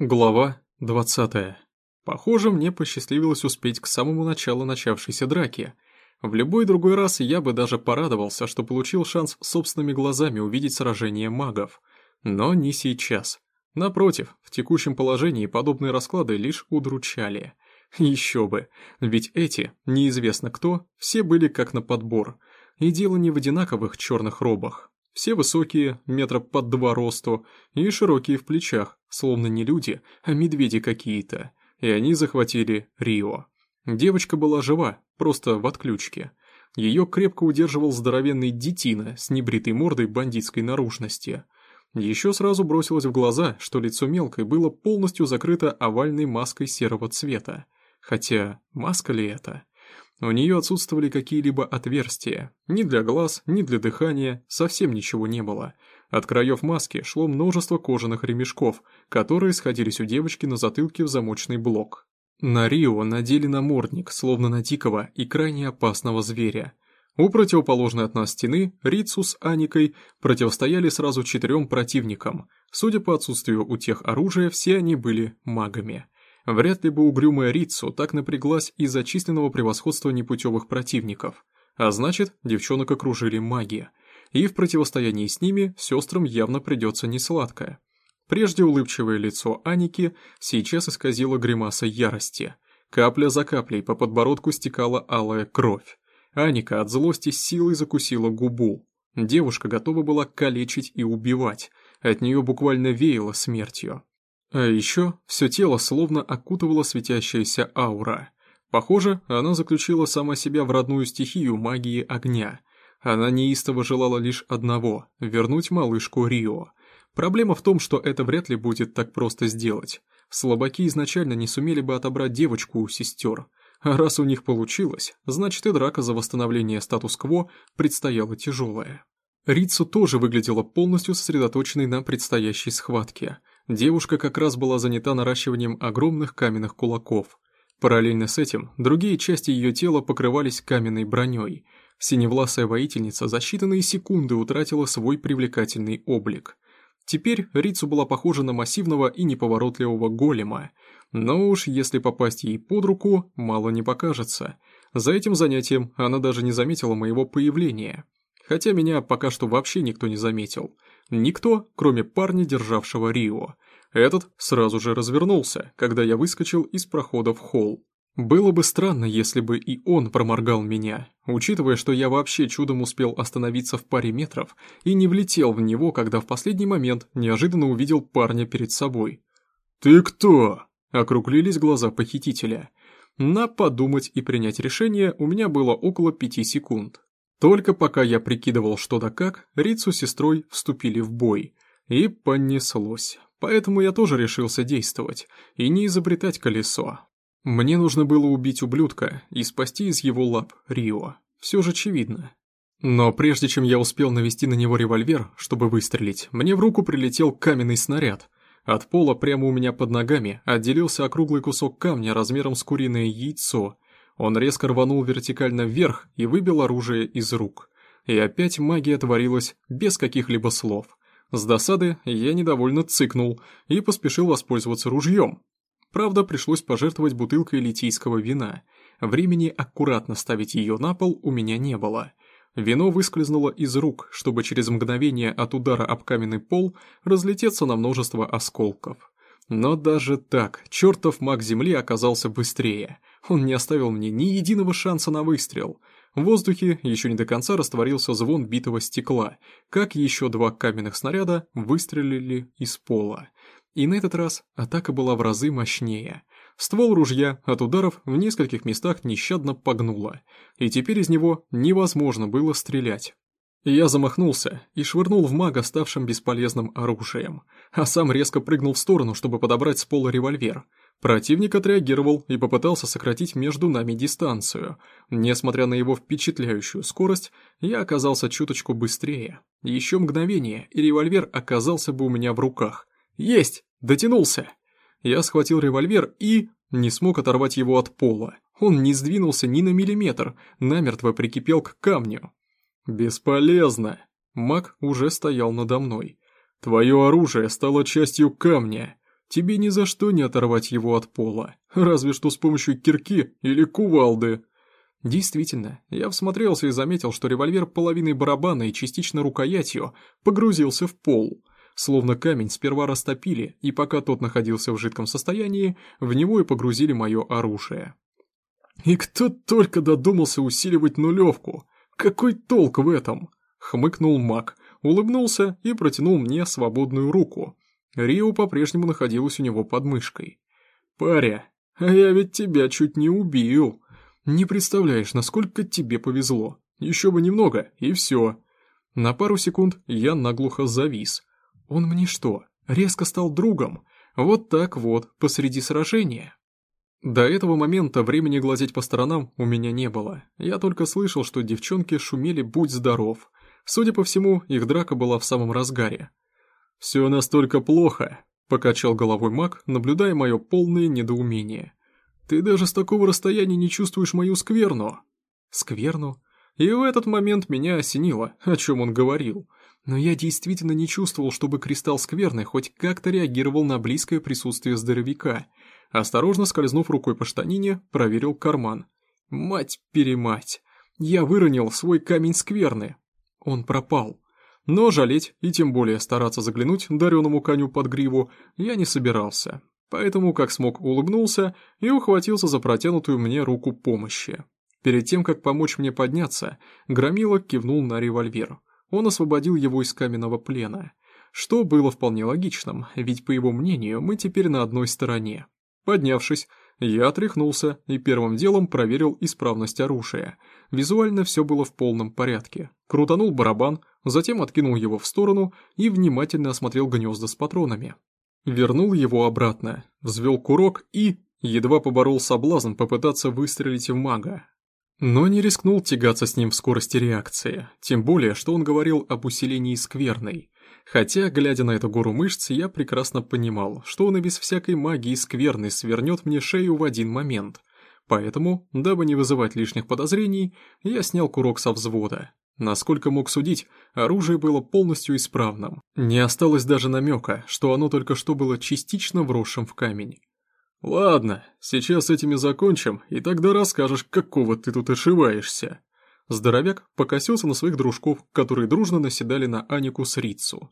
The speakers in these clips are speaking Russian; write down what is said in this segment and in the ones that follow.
Глава 20. Похоже, мне посчастливилось успеть к самому началу начавшейся драки. В любой другой раз я бы даже порадовался, что получил шанс собственными глазами увидеть сражение магов. Но не сейчас. Напротив, в текущем положении подобные расклады лишь удручали. Еще бы, ведь эти, неизвестно кто, все были как на подбор. И дело не в одинаковых черных робах. Все высокие, метра под два росту, и широкие в плечах, словно не люди, а медведи какие-то. И они захватили Рио. Девочка была жива, просто в отключке. Ее крепко удерживал здоровенный детина с небритой мордой бандитской наружности. Еще сразу бросилось в глаза, что лицо мелкой было полностью закрыто овальной маской серого цвета. Хотя, маска ли это? У нее отсутствовали какие-либо отверстия. Ни для глаз, ни для дыхания, совсем ничего не было. От краев маски шло множество кожаных ремешков, которые сходились у девочки на затылке в замочный блок. На Рио надели намордник, словно на дикого и крайне опасного зверя. У противоположной от нас стены Рицу с Аникой противостояли сразу четырем противникам. Судя по отсутствию у тех оружия, все они были магами. Вряд ли бы угрюмая Рицу так напряглась из-за численного превосходства непутевых противников. А значит, девчонок окружили магия. И в противостоянии с ними сестрам явно придется несладкое. Прежде улыбчивое лицо Аники сейчас исказило гримаса ярости. Капля за каплей по подбородку стекала алая кровь. Аника от злости силой закусила губу. Девушка готова была калечить и убивать. От нее буквально веяло смертью. А еще все тело словно окутывала светящаяся аура. Похоже, она заключила сама себя в родную стихию магии огня. Она неистово желала лишь одного – вернуть малышку Рио. Проблема в том, что это вряд ли будет так просто сделать. Слабаки изначально не сумели бы отобрать девочку у сестер. А раз у них получилось, значит и драка за восстановление статус-кво предстояла тяжелая. Рицу тоже выглядела полностью сосредоточенной на предстоящей схватке – Девушка как раз была занята наращиванием огромных каменных кулаков. Параллельно с этим другие части ее тела покрывались каменной броней. Синевласая воительница за считанные секунды утратила свой привлекательный облик. Теперь Рицу была похожа на массивного и неповоротливого голема. Но уж если попасть ей под руку, мало не покажется. За этим занятием она даже не заметила моего появления. Хотя меня пока что вообще никто не заметил. Никто, кроме парня, державшего Рио. Этот сразу же развернулся, когда я выскочил из прохода в холл. Было бы странно, если бы и он проморгал меня, учитывая, что я вообще чудом успел остановиться в паре метров и не влетел в него, когда в последний момент неожиданно увидел парня перед собой. «Ты кто?» — округлились глаза похитителя. На подумать и принять решение у меня было около пяти секунд. Только пока я прикидывал что да как, Рицу с сестрой вступили в бой. И понеслось. Поэтому я тоже решился действовать и не изобретать колесо. Мне нужно было убить ублюдка и спасти из его лап Рио. Все же очевидно. Но прежде чем я успел навести на него револьвер, чтобы выстрелить, мне в руку прилетел каменный снаряд. От пола прямо у меня под ногами отделился округлый кусок камня размером с куриное яйцо – он резко рванул вертикально вверх и выбил оружие из рук. И опять магия творилась без каких-либо слов. С досады я недовольно цыкнул и поспешил воспользоваться ружьем. Правда, пришлось пожертвовать бутылкой литийского вина. Времени аккуратно ставить ее на пол у меня не было. Вино выскользнуло из рук, чтобы через мгновение от удара об каменный пол разлететься на множество осколков. Но даже так, чертов маг земли оказался быстрее. Он не оставил мне ни единого шанса на выстрел. В воздухе еще не до конца растворился звон битого стекла, как еще два каменных снаряда выстрелили из пола. И на этот раз атака была в разы мощнее. Ствол ружья от ударов в нескольких местах нещадно погнуло, и теперь из него невозможно было стрелять. Я замахнулся и швырнул в мага ставшим бесполезным оружием, а сам резко прыгнул в сторону, чтобы подобрать с пола револьвер – Противник отреагировал и попытался сократить между нами дистанцию. Несмотря на его впечатляющую скорость, я оказался чуточку быстрее. Еще мгновение, и револьвер оказался бы у меня в руках. Есть! Дотянулся! Я схватил револьвер и... не смог оторвать его от пола. Он не сдвинулся ни на миллиметр, намертво прикипел к камню. «Бесполезно!» Маг уже стоял надо мной. «Твое оружие стало частью камня. тебе ни за что не оторвать его от пола, разве что с помощью кирки или кувалды. Действительно, я всмотрелся и заметил, что револьвер половиной барабана и частично рукоятью погрузился в пол. Словно камень сперва растопили, и пока тот находился в жидком состоянии, в него и погрузили мое оружие. И кто только додумался усиливать нулевку? Какой толк в этом? Хмыкнул маг, улыбнулся и протянул мне свободную руку. Рио по-прежнему находилась у него под мышкой. «Паря, а я ведь тебя чуть не убил. Не представляешь, насколько тебе повезло. Еще бы немного, и все». На пару секунд я наглухо завис. Он мне что, резко стал другом? Вот так вот, посреди сражения. До этого момента времени глазеть по сторонам у меня не было. Я только слышал, что девчонки шумели «Будь здоров». Судя по всему, их драка была в самом разгаре. «Все настолько плохо», — покачал головой маг, наблюдая мое полное недоумение. «Ты даже с такого расстояния не чувствуешь мою скверну». «Скверну?» И в этот момент меня осенило, о чем он говорил. Но я действительно не чувствовал, чтобы кристалл скверны хоть как-то реагировал на близкое присутствие здоровяка — Осторожно скользнув рукой по штанине, проверил карман. Мать-перемать! Я выронил свой камень скверны. Он пропал. Но жалеть и тем более стараться заглянуть дареному коню под гриву я не собирался. Поэтому, как смог, улыбнулся и ухватился за протянутую мне руку помощи. Перед тем, как помочь мне подняться, Громила кивнул на револьвер. Он освободил его из каменного плена. Что было вполне логичным, ведь, по его мнению, мы теперь на одной стороне. Поднявшись, я отряхнулся и первым делом проверил исправность оружия. Визуально все было в полном порядке. Крутанул барабан, затем откинул его в сторону и внимательно осмотрел гнезда с патронами. Вернул его обратно, взвел курок и... Едва поборол соблазн попытаться выстрелить в мага. Но не рискнул тягаться с ним в скорости реакции, тем более, что он говорил об усилении скверной. Хотя, глядя на эту гору мышц, я прекрасно понимал, что он и без всякой магии скверный свернет мне шею в один момент. Поэтому, дабы не вызывать лишних подозрений, я снял курок со взвода. Насколько мог судить, оружие было полностью исправным. Не осталось даже намека, что оно только что было частично вросшим в камень. «Ладно, сейчас с этими закончим, и тогда расскажешь, какого ты тут ошиваешься». Здоровяк покосился на своих дружков, которые дружно наседали на Анику с Рицу.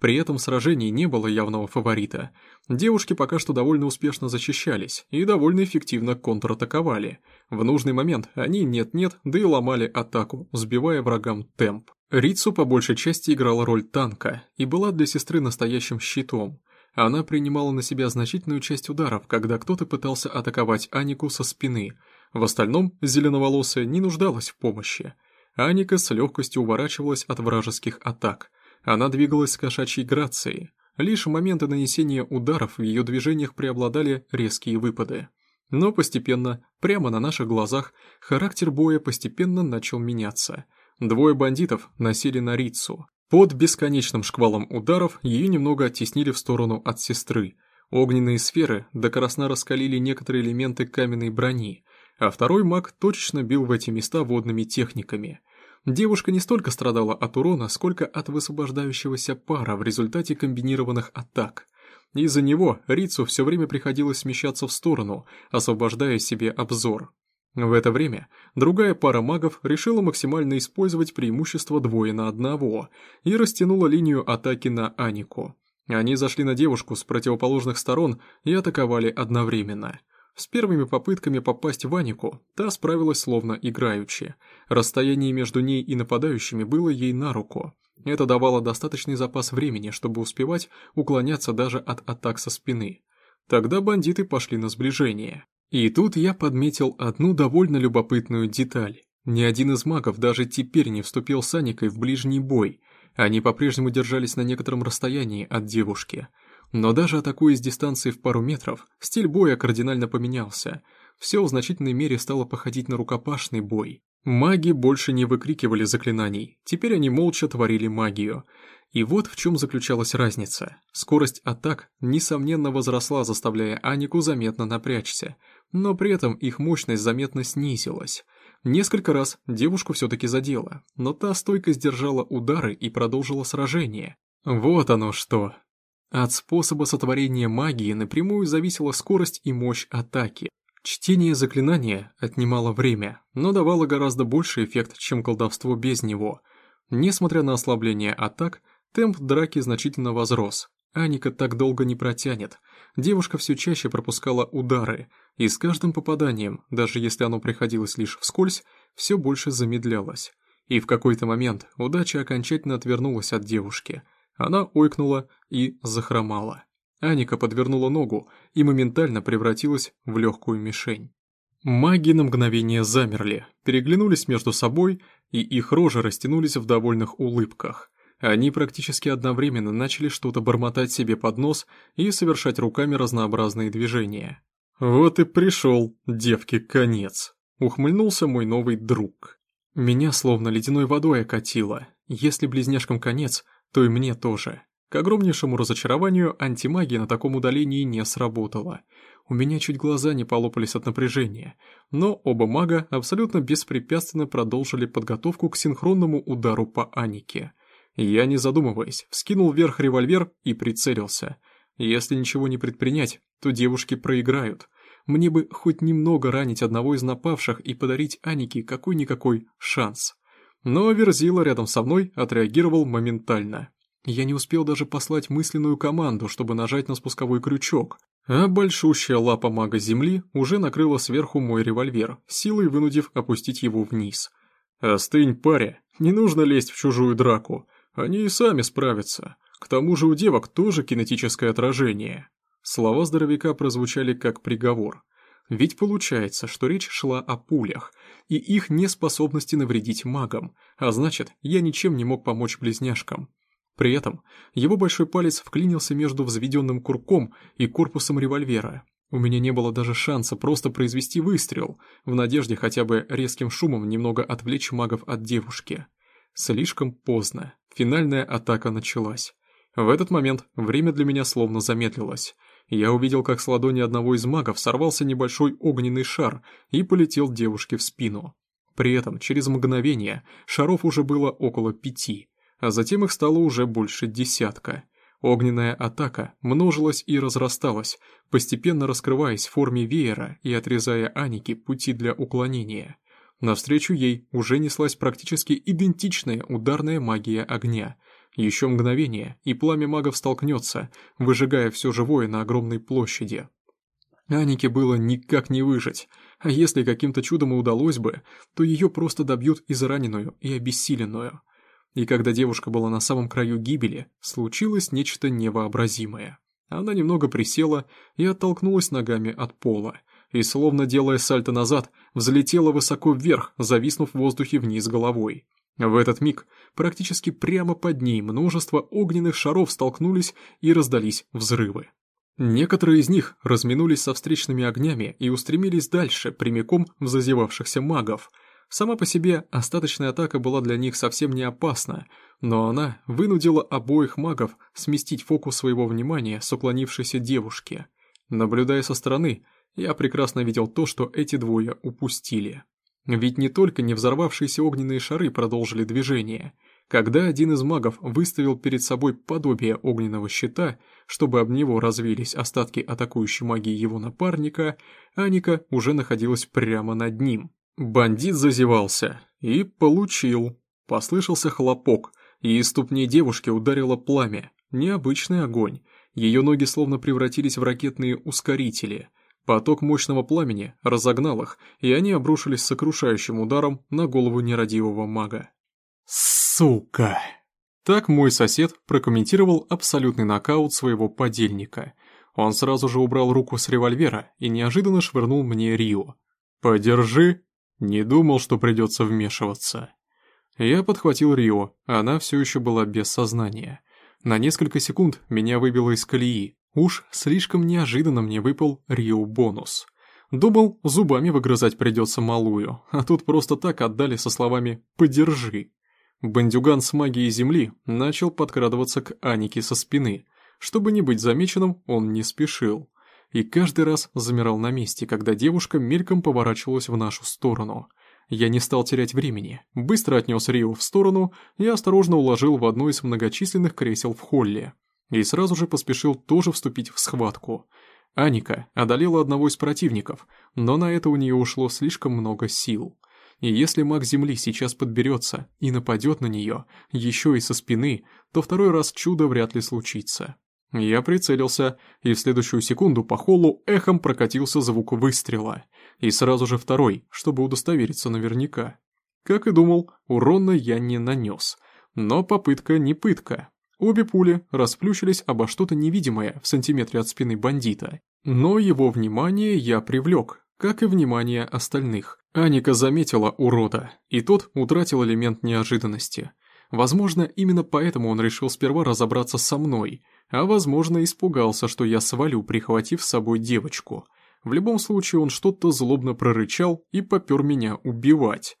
При этом в сражении не было явного фаворита. Девушки пока что довольно успешно защищались и довольно эффективно контратаковали. В нужный момент они нет-нет, да и ломали атаку, сбивая врагам темп. Рицу по большей части играла роль танка и была для сестры настоящим щитом. Она принимала на себя значительную часть ударов, когда кто-то пытался атаковать Анику со спины – в остальном зеленоволосая не нуждалась в помощи. Аника с легкостью уворачивалась от вражеских атак. Она двигалась с кошачьей грацией. Лишь в моменты нанесения ударов в ее движениях преобладали резкие выпады. Но постепенно, прямо на наших глазах, характер боя постепенно начал меняться. Двое бандитов носили на Рицу. Под бесконечным шквалом ударов ее немного оттеснили в сторону от сестры. Огненные сферы до красна раскалили некоторые элементы каменной брони, а второй маг точечно бил в эти места водными техниками. Девушка не столько страдала от урона, сколько от высвобождающегося пара в результате комбинированных атак. Из-за него Рицу все время приходилось смещаться в сторону, освобождая себе обзор. В это время другая пара магов решила максимально использовать преимущество двое на одного и растянула линию атаки на Анику. Они зашли на девушку с противоположных сторон и атаковали одновременно – с первыми попытками попасть в Анику та справилась словно играючи. Расстояние между ней и нападающими было ей на руку. Это давало достаточный запас времени, чтобы успевать уклоняться даже от атак со спины. Тогда бандиты пошли на сближение. И тут я подметил одну довольно любопытную деталь. Ни один из магов даже теперь не вступил с Аникой в ближний бой. Они по-прежнему держались на некотором расстоянии от девушки – но даже атакуя с дистанции в пару метров, стиль боя кардинально поменялся. Все в значительной мере стало походить на рукопашный бой. Маги больше не выкрикивали заклинаний, теперь они молча творили магию. И вот в чем заключалась разница. Скорость атак, несомненно, возросла, заставляя Анику заметно напрячься, но при этом их мощность заметно снизилась. Несколько раз девушку все-таки задело, но та стойко сдержала удары и продолжила сражение. Вот оно что. От способа сотворения магии напрямую зависела скорость и мощь атаки. Чтение заклинания отнимало время, но давало гораздо больше эффект, чем колдовство без него. Несмотря на ослабление атак, темп драки значительно возрос. Аника так долго не протянет. Девушка все чаще пропускала удары, и с каждым попаданием, даже если оно приходилось лишь вскользь, все больше замедлялось. И в какой-то момент удача окончательно отвернулась от девушки. Она ойкнула и захромала. Аника подвернула ногу и моментально превратилась в легкую мишень. Маги на мгновение замерли, переглянулись между собой, и их рожи растянулись в довольных улыбках. Они практически одновременно начали что-то бормотать себе под нос и совершать руками разнообразные движения. «Вот и пришел, девки, конец», — ухмыльнулся мой новый друг. Меня словно ледяной водой окатило. Если близняшкам конец, то и мне тоже. К огромнейшему разочарованию антимагия на таком удалении не сработала. У меня чуть глаза не полопались от напряжения, но оба мага абсолютно беспрепятственно продолжили подготовку к синхронному удару по Анике. Я, не задумываясь, вскинул вверх револьвер и прицелился. Если ничего не предпринять, то девушки проиграют. Мне бы хоть немного ранить одного из напавших и подарить Анике какой-никакой шанс. Но Верзила рядом со мной отреагировал моментально. Я не успел даже послать мысленную команду, чтобы нажать на спусковой крючок, а большущая лапа мага земли уже накрыла сверху мой револьвер, силой вынудив опустить его вниз. «Остынь, паря, не нужно лезть в чужую драку, они и сами справятся. К тому же у девок тоже кинетическое отражение». Слова здоровяка прозвучали как приговор. Ведь получается, что речь шла о пулях и их неспособности навредить магам, а значит, я ничем не мог помочь близняшкам. При этом его большой палец вклинился между взведенным курком и корпусом револьвера. У меня не было даже шанса просто произвести выстрел, в надежде хотя бы резким шумом немного отвлечь магов от девушки. Слишком поздно. Финальная атака началась. В этот момент время для меня словно замедлилось. Я увидел, как с ладони одного из магов сорвался небольшой огненный шар и полетел девушке в спину. При этом, через мгновение, шаров уже было около пяти а затем их стало уже больше десятка. Огненная атака множилась и разрасталась, постепенно раскрываясь в форме веера и отрезая Анике пути для уклонения. Навстречу ей уже неслась практически идентичная ударная магия огня. Еще мгновение, и пламя магов столкнется, выжигая все живое на огромной площади. Анике было никак не выжить, а если каким-то чудом и удалось бы, то ее просто добьют израненную и обессиленную и когда девушка была на самом краю гибели, случилось нечто невообразимое. Она немного присела и оттолкнулась ногами от пола, и, словно делая сальто назад, взлетела высоко вверх, зависнув в воздухе вниз головой. В этот миг практически прямо под ней множество огненных шаров столкнулись и раздались взрывы. Некоторые из них разминулись со встречными огнями и устремились дальше, прямиком в зазевавшихся магов – Сама по себе остаточная атака была для них совсем не опасна, но она вынудила обоих магов сместить фокус своего внимания с уклонившейся девушки. Наблюдая со стороны, я прекрасно видел то, что эти двое упустили. Ведь не только не взорвавшиеся огненные шары продолжили движение. Когда один из магов выставил перед собой подобие огненного щита, чтобы об него развились остатки атакующей магии его напарника, Аника уже находилась прямо над ним. Бандит зазевался. И получил. Послышался хлопок, и из ступней девушки ударило пламя. Необычный огонь. Ее ноги словно превратились в ракетные ускорители. Поток мощного пламени разогнал их, и они обрушились сокрушающим ударом на голову нерадивого мага. «Сука!» Так мой сосед прокомментировал абсолютный нокаут своего подельника. Он сразу же убрал руку с револьвера и неожиданно швырнул мне Рио. «Подержи!» Не думал, что придется вмешиваться. Я подхватил Рио, она все еще была без сознания. На несколько секунд меня выбило из колеи. Уж слишком неожиданно мне выпал Рио бонус. Думал, зубами выгрызать придется малую, а тут просто так отдали со словами «подержи». Бандюган с магией земли начал подкрадываться к Анике со спины. Чтобы не быть замеченным, он не спешил и каждый раз замирал на месте, когда девушка мельком поворачивалась в нашу сторону. Я не стал терять времени, быстро отнес Рио в сторону и осторожно уложил в одно из многочисленных кресел в холле. И сразу же поспешил тоже вступить в схватку. Аника одолела одного из противников, но на это у нее ушло слишком много сил. И если маг Земли сейчас подберется и нападет на нее, еще и со спины, то второй раз чудо вряд ли случится. Я прицелился, и в следующую секунду по холлу эхом прокатился звук выстрела. И сразу же второй, чтобы удостовериться наверняка. Как и думал, урона я не нанес. Но попытка не пытка. Обе пули расплющились обо что-то невидимое в сантиметре от спины бандита. Но его внимание я привлек, как и внимание остальных. Аника заметила урода, и тот утратил элемент неожиданности. Возможно, именно поэтому он решил сперва разобраться со мной, а возможно испугался, что я свалю, прихватив с собой девочку. В любом случае он что-то злобно прорычал и попер меня убивать.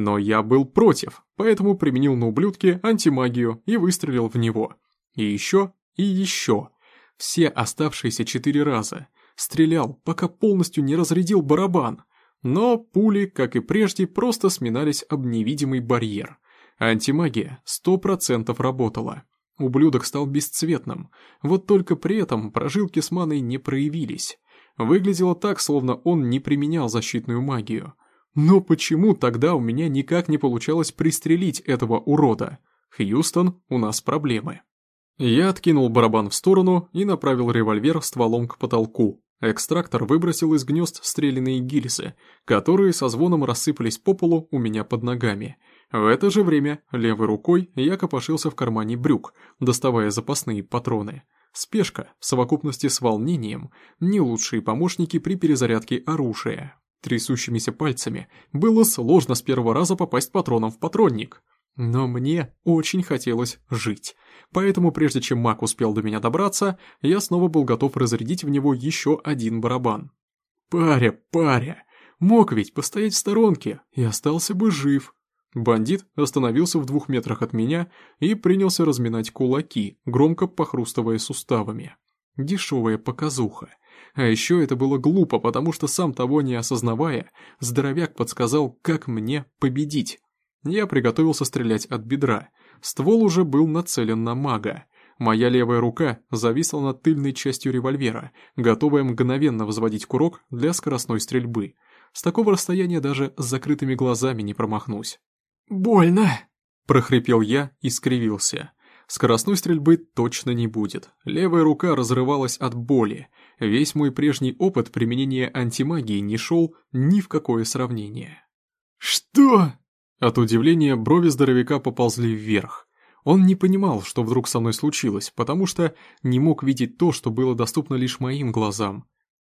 Но я был против, поэтому применил на ублюдке антимагию и выстрелил в него. И еще, и еще. Все оставшиеся четыре раза. Стрелял, пока полностью не разрядил барабан. Но пули, как и прежде, просто сминались об невидимый барьер. Антимагия сто процентов работала. Ублюдок стал бесцветным, вот только при этом прожилки с маной не проявились. Выглядело так, словно он не применял защитную магию. Но почему тогда у меня никак не получалось пристрелить этого урода? Хьюстон, у нас проблемы. Я откинул барабан в сторону и направил револьвер стволом к потолку. Экстрактор выбросил из гнезд стрелянные гильзы, которые со звоном рассыпались по полу у меня под ногами. В это же время левой рукой я копошился в кармане брюк, доставая запасные патроны. Спешка, в совокупности с волнением, не лучшие помощники при перезарядке оружия. Трясущимися пальцами было сложно с первого раза попасть патроном в патронник. Но мне очень хотелось жить. Поэтому прежде чем маг успел до меня добраться, я снова был готов разрядить в него еще один барабан. Паря, паря, мог ведь постоять в сторонке и остался бы жив. Бандит остановился в двух метрах от меня и принялся разминать кулаки, громко похрустывая суставами. Дешевая показуха. А еще это было глупо, потому что сам того не осознавая, здоровяк подсказал, как мне победить. Я приготовился стрелять от бедра. Ствол уже был нацелен на мага. Моя левая рука зависла над тыльной частью револьвера, готовая мгновенно взводить курок для скоростной стрельбы. С такого расстояния даже с закрытыми глазами не промахнусь. «Больно!» – прохрипел я и скривился. Скоростной стрельбы точно не будет. Левая рука разрывалась от боли. Весь мой прежний опыт применения антимагии не шел ни в какое сравнение. «Что?» От удивления брови здоровяка поползли вверх. Он не понимал, что вдруг со мной случилось, потому что не мог видеть то, что было доступно лишь моим глазам.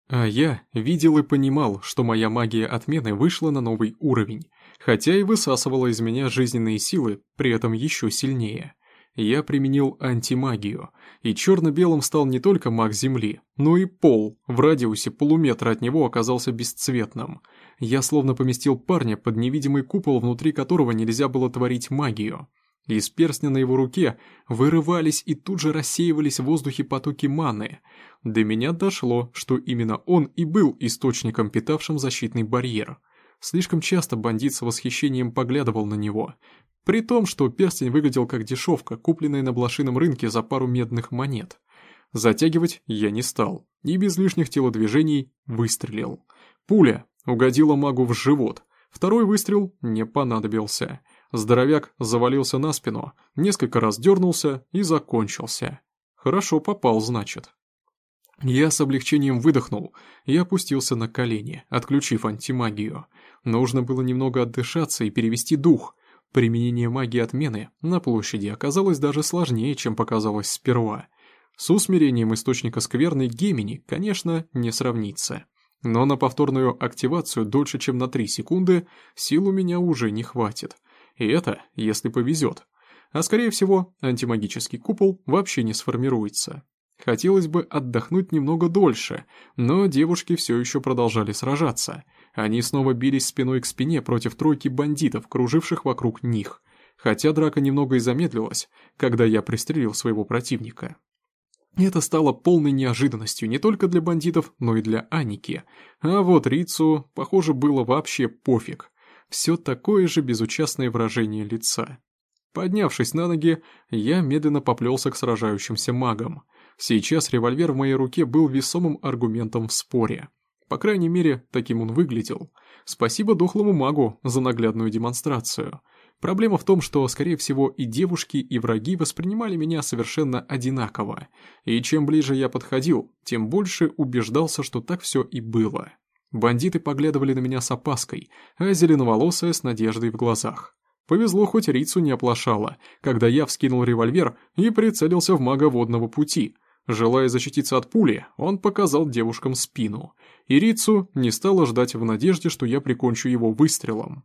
А я видел и понимал, что моя магия отмены вышла на новый уровень, хотя и высасывала из меня жизненные силы, при этом еще сильнее. Я применил антимагию, и черно-белым стал не только маг Земли, но и пол, в радиусе полуметра от него оказался бесцветным. Я словно поместил парня под невидимый купол, внутри которого нельзя было творить магию. Из перстня на его руке вырывались и тут же рассеивались в воздухе потоки маны. До меня дошло, что именно он и был источником, питавшим защитный барьер. Слишком часто бандит с восхищением поглядывал на него, при том, что перстень выглядел как дешевка, купленная на блошином рынке за пару медных монет. Затягивать я не стал, и без лишних телодвижений выстрелил. Пуля угодила магу в живот, второй выстрел не понадобился. Здоровяк завалился на спину, несколько раз дернулся и закончился. Хорошо попал, значит. Я с облегчением выдохнул и опустился на колени, отключив антимагию. Нужно было немного отдышаться и перевести дух. Применение магии отмены на площади оказалось даже сложнее, чем показалось сперва. С усмирением источника скверной Гемини, конечно, не сравнится. Но на повторную активацию дольше, чем на 3 секунды, сил у меня уже не хватит. И это, если повезет. А скорее всего, антимагический купол вообще не сформируется. Хотелось бы отдохнуть немного дольше, но девушки все еще продолжали сражаться. Они снова бились спиной к спине против тройки бандитов, круживших вокруг них. Хотя драка немного и замедлилась, когда я пристрелил своего противника. Это стало полной неожиданностью не только для бандитов, но и для Аники. А вот Рицу, похоже, было вообще пофиг. Все такое же безучастное выражение лица. Поднявшись на ноги, я медленно поплелся к сражающимся магам. Сейчас револьвер в моей руке был весомым аргументом в споре. По крайней мере, таким он выглядел. Спасибо дохлому магу за наглядную демонстрацию. Проблема в том, что, скорее всего, и девушки, и враги воспринимали меня совершенно одинаково. И чем ближе я подходил, тем больше убеждался, что так все и было. Бандиты поглядывали на меня с опаской, а зеленоволосая с надеждой в глазах. Повезло, хоть Рицу не оплошала, когда я вскинул револьвер и прицелился в мага водного пути. Желая защититься от пули, он показал девушкам спину. И Рицу не стала ждать в надежде, что я прикончу его выстрелом.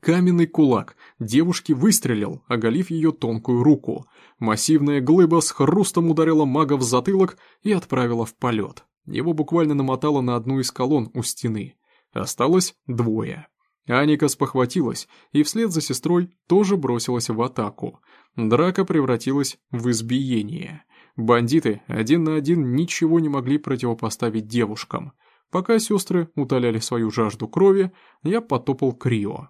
Каменный кулак девушки выстрелил, оголив ее тонкую руку. Массивная глыба с хрустом ударила мага в затылок и отправила в полет. Его буквально намотало на одну из колонн у стены. Осталось двое. Аника спохватилась и вслед за сестрой тоже бросилась в атаку. Драка превратилась в избиение. Бандиты один на один ничего не могли противопоставить девушкам. Пока сестры утоляли свою жажду крови, я потопал к Рио.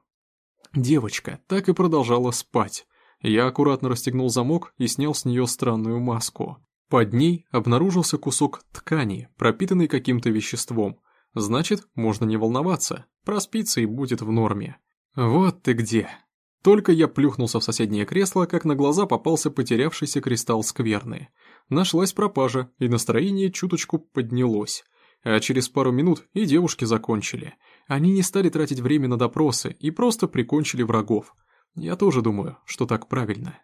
Девочка так и продолжала спать. Я аккуратно расстегнул замок и снял с нее странную маску. Под ней обнаружился кусок ткани, пропитанный каким-то веществом. Значит, можно не волноваться, проспится и будет в норме. Вот ты где. Только я плюхнулся в соседнее кресло, как на глаза попался потерявшийся кристалл скверны. Нашлась пропажа, и настроение чуточку поднялось. А через пару минут и девушки закончили. Они не стали тратить время на допросы и просто прикончили врагов. Я тоже думаю, что так правильно.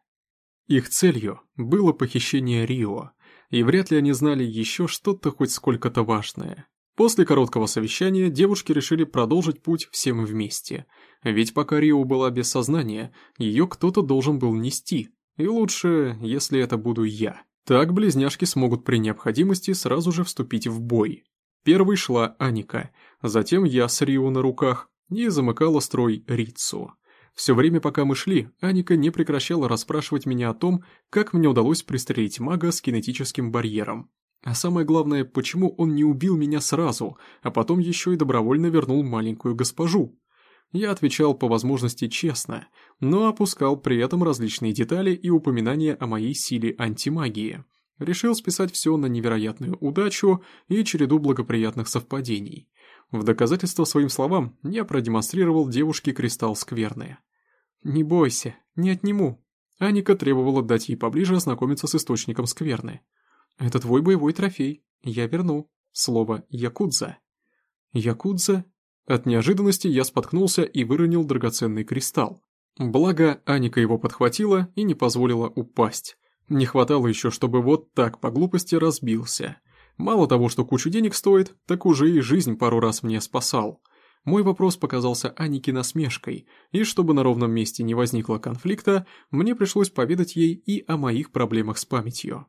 Их целью было похищение Рио, и вряд ли они знали еще что-то хоть сколько-то важное. После короткого совещания девушки решили продолжить путь всем вместе, ведь пока Рио была без сознания, ее кто-то должен был нести, и лучше, если это буду я. Так близняшки смогут при необходимости сразу же вступить в бой. Первой шла Аника, затем я с Рио на руках, и замыкала строй Рицу. Все время, пока мы шли, Аника не прекращала расспрашивать меня о том, как мне удалось пристрелить мага с кинетическим барьером. А самое главное, почему он не убил меня сразу, а потом еще и добровольно вернул маленькую госпожу. Я отвечал по возможности честно, но опускал при этом различные детали и упоминания о моей силе антимагии. Решил списать все на невероятную удачу и череду благоприятных совпадений. В доказательство своим словам я продемонстрировал девушке кристалл скверны. «Не бойся, не отниму». Аника требовала дать ей поближе ознакомиться с источником скверны. «Это твой боевой трофей. Я верну. Слово «якудза». «Якудза?» От неожиданности я споткнулся и выронил драгоценный кристалл. Благо, Аника его подхватила и не позволила упасть. Не хватало еще, чтобы вот так по глупости разбился. Мало того, что кучу денег стоит, так уже и жизнь пару раз мне спасал. Мой вопрос показался Анике насмешкой, и чтобы на ровном месте не возникло конфликта, мне пришлось поведать ей и о моих проблемах с памятью.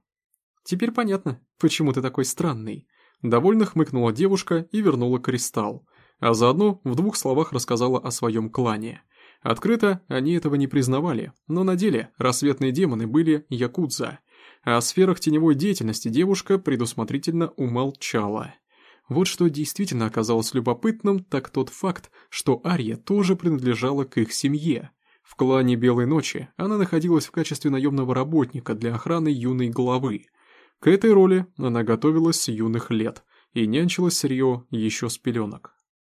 «Теперь понятно, почему ты такой странный». Довольно хмыкнула девушка и вернула кристалл, а заодно в двух словах рассказала о своем клане. Открыто они этого не признавали, но на деле рассветные демоны были якудза – о сферах теневой деятельности девушка предусмотрительно умолчала. Вот что действительно оказалось любопытным, так тот факт, что Ария тоже принадлежала к их семье. В клане Белой Ночи она находилась в качестве наемного работника для охраны юной главы. К этой роли она готовилась с юных лет и нянчилась с Рио еще с пеленок.